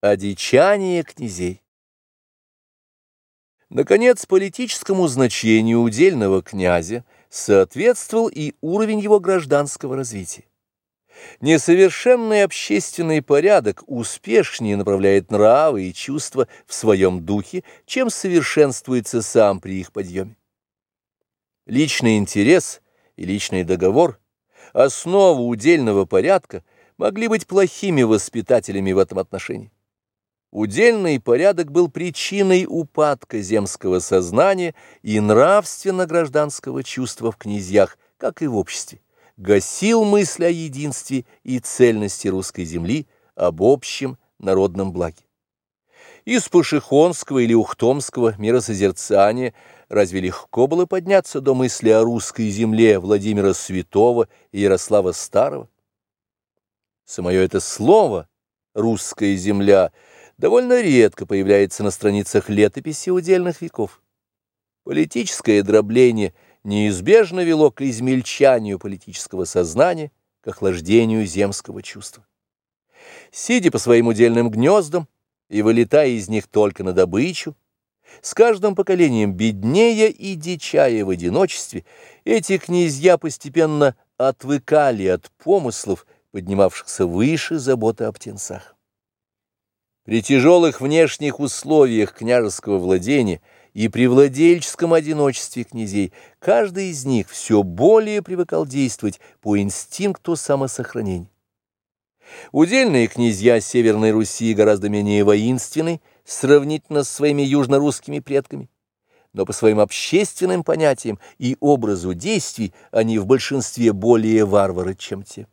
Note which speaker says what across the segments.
Speaker 1: Одичание князей. Наконец, политическому значению удельного князя соответствовал и уровень его гражданского развития. Несовершенный общественный порядок успешнее направляет нравы и чувства в своем духе, чем совершенствуется сам при их подъеме. Личный интерес и личный договор, основа удельного порядка, могли быть плохими воспитателями в этом отношении. Удельный порядок был причиной упадка земского сознания и нравственно-гражданского чувства в князьях, как и в обществе, гасил мысль о единстве и цельности русской земли, об общем народном благе. Из Пашихонского или Ухтомского миросозерцания разве легко было подняться до мысли о русской земле Владимира Святого и Ярослава Старого? Самое это слово «русская земля» довольно редко появляется на страницах летописи удельных веков. Политическое дробление неизбежно вело к измельчанию политического сознания, к охлаждению земского чувства. Сидя по своим удельным гнездам и вылетая из них только на добычу, с каждым поколением беднее и дичая в одиночестве, эти князья постепенно отвыкали от помыслов, поднимавшихся выше заботы о птенцах. При тяжелых внешних условиях княжеского владения и при владельческом одиночестве князей каждый из них все более привыкал действовать по инстинкту самосохранения. Удельные князья Северной Руси гораздо менее воинственны сравнительно с своими южнорусскими предками, но по своим общественным понятиям и образу действий они в большинстве более варвары, чем те.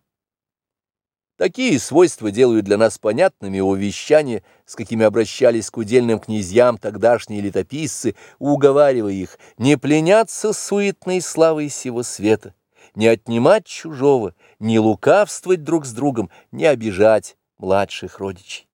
Speaker 1: Такие свойства делают для нас понятными увещания, с какими обращались к удельным князьям тогдашние летописцы, уговаривая их не пленяться суетной славой сего света, не отнимать чужого, не лукавствовать друг с другом, не обижать младших родичей.